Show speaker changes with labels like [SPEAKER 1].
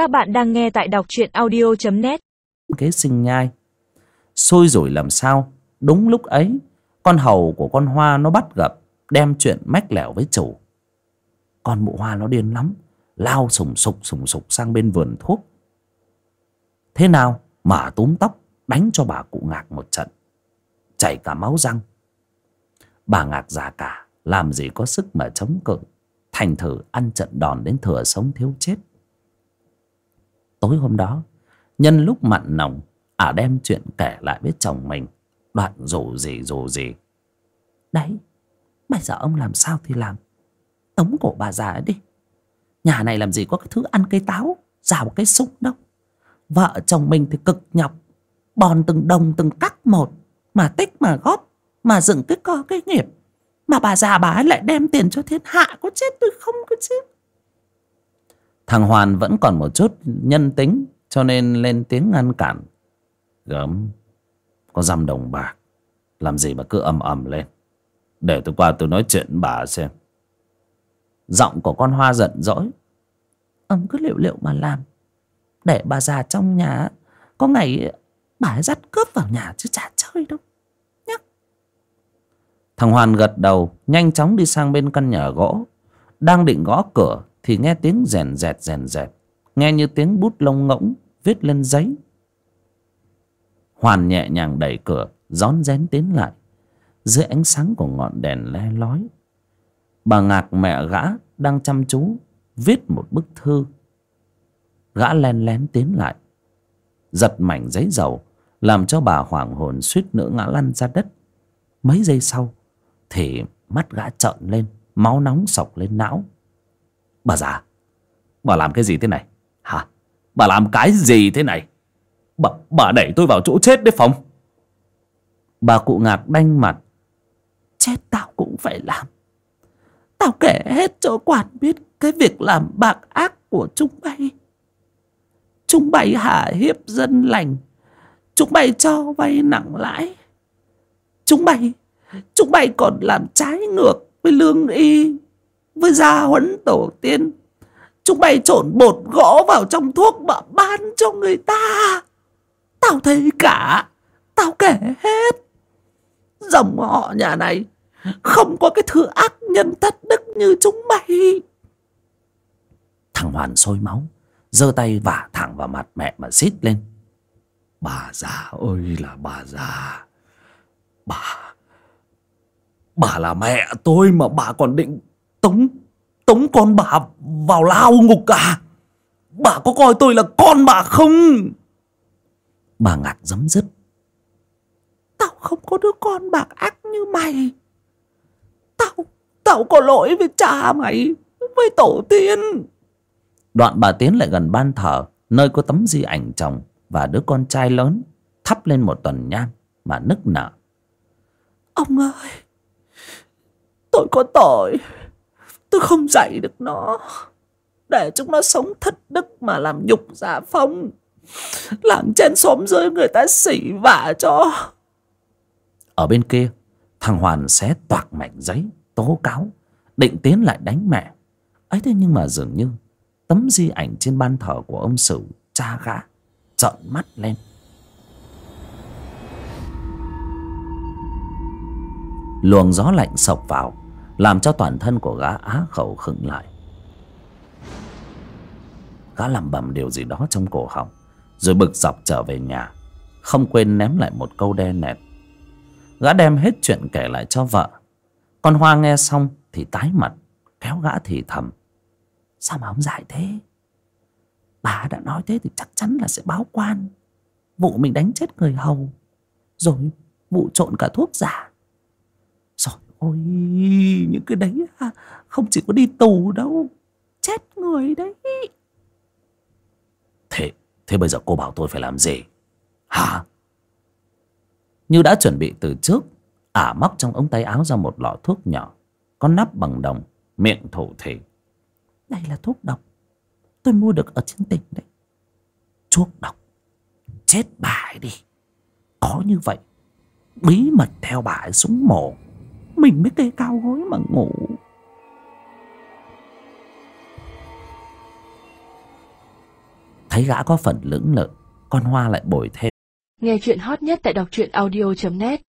[SPEAKER 1] Các bạn đang nghe tại đọc truyện audio.net
[SPEAKER 2] Kế sinh nhai. Xôi rồi làm sao? Đúng lúc ấy, Con hầu của con hoa nó bắt gặp, Đem chuyện mách lẻo với chủ. Con mụ hoa nó điên lắm, Lao sùng sục sùng sục sang bên vườn thuốc. Thế nào Mở túm tóc, Đánh cho bà cụ ngạc một trận. Chảy cả máu răng. Bà ngạc già cả, Làm gì có sức mà chống cự. Thành thử ăn trận đòn đến thừa sống thiếu chết. Tối hôm đó, Nhân lúc mặn nồng, Ả đem chuyện kể lại với chồng mình. Đoạn rủ gì rủ gì Đấy, Bây giờ ông làm sao thì làm? Tống cổ bà già ấy đi. Nhà này làm gì có cái thứ ăn cây táo, Rào cây súng đâu. Vợ chồng mình thì cực nhọc, Bòn từng đồng từng cắc một, Mà tích mà góp, Mà dựng cái co cái nghiệp. Mà bà già bà ấy lại đem tiền cho thiên hạ, Có chết tôi không có chết Thằng Hoàn vẫn còn một chút nhân tính, Cho nên lên tiếng ngăn cản. Gớm, Có dăm đồng bạc. Làm gì mà cứ ầm ầm lên? Để tôi qua tôi nói chuyện bà xem. Giọng của con Hoa giận dỗi. Ông cứ liệu liệu mà làm. Để bà già trong nhà, Có ngày bà ấy dắt cướp vào nhà chứ chả chơi đâu. Nhá. Thằng Hoàn gật đầu, Nhanh chóng đi sang bên căn nhà gỗ. Đang định gõ cửa thì nghe tiếng rèn rẹt rèn rẹt. Nghe như tiếng bút lông ngỗng Viết lên giấy. Hoàn nhẹ nhàng đẩy cửa, Rón rén tiến lại. Dưới ánh sáng của ngọn đèn le lói, Bà ngạc mẹ gã Đang chăm chú Viết một bức thư. Gã len lén tiến lại, Giật mảnh giấy dầu, Làm cho bà hoảng hồn suýt nữa ngã lăn ra đất. Mấy giây sau Thì mắt gã trợn lên, Máu nóng sọc lên não. Bà già Bà làm cái gì thế này? Hả? Bà làm cái gì thế này? Bà, bà đẩy tôi vào chỗ chết đấy phong. Bà cụ ngạc đanh mặt. Chết tao cũng phải làm. Tao kể hết cho quản biết Cái việc làm bạc ác của chúng bay. Chúng bay hạ hiếp dân lành. Chúng bay cho vay nặng lãi. Chúng bay Chúng bay còn làm trái ngược Với lương y. Với gia huấn tổ tiên, Chúng bay trộn bột gỗ vào trong thuốc mà bán cho người ta. Tao thấy cả, Tao kể hết. Dòng họ nhà này Không có cái thứ ác nhân thất đức như chúng mày Thằng Hoàn sôi máu, giơ tay vả thẳng vào mặt mẹ mà xít lên. Bà già ơi là bà già. Bà Bà là mẹ tôi mà bà còn định tống Tống con bà vào lao ngục à? Bà có coi tôi là con bà không? Bà ngạc giấm dứt. Tao không có đứa con bạc ác như mày. Tao Tao có lỗi với cha mày Với tổ tiên. Đoạn bà tiến lại gần ban thờ Nơi có tấm di ảnh chồng Và đứa con trai lớn Thắp lên một tuần nhang Mà nức nở. Ông ơi Tôi có tội Tôi không dạy được nó. Để chúng nó sống thất đức Mà làm nhục giả phong. Làng trên xóm dưới người ta xỉ vả cho. Ở bên kia, Thằng Hoàn xé toạc mảnh giấy, Tố cáo, Định tiến lại đánh mẹ. Ấy thế nhưng mà dường như, Tấm di ảnh trên ban thờ của ông Sử Cha gã Trợn mắt lên. Luồng gió lạnh sộc vào làm cho toàn thân của gã á khẩu khựng lại. Gã làm bầm điều gì đó trong cổ họng, Rồi bực dọc trở về nhà, Không quên ném lại một câu đe nẹt. Gã đem hết chuyện kể lại cho vợ. Con Hoa nghe xong thì tái mặt, Kéo gã thì thầm. Sao mà ông dại thế? Bà đã nói thế thì chắc chắn là sẽ báo quan. Vụ mình đánh chết người hầu, Rồi vụ trộn cả thuốc giả ôi Những cái đấy Không chỉ có đi tù đâu Chết người đấy. Thế Thế bây giờ cô bảo tôi phải làm gì? Hả? Như đã chuẩn bị từ trước Ả móc trong ống tay áo ra một lọ thuốc nhỏ Có nắp bằng đồng Miệng thổ thể. Đây là thuốc độc Tôi mua được ở trên tỉnh đấy. Thuốc độc? Chết bà ấy đi. Có như vậy Bí mật theo bà ấy xuống mổ mình mới kê cao gối mà ngủ. Thấy gã có phần lưỡng lự, con hoa lại bồi thêm.
[SPEAKER 3] Nghe chuyện hot nhất tại đọc truyện audio.net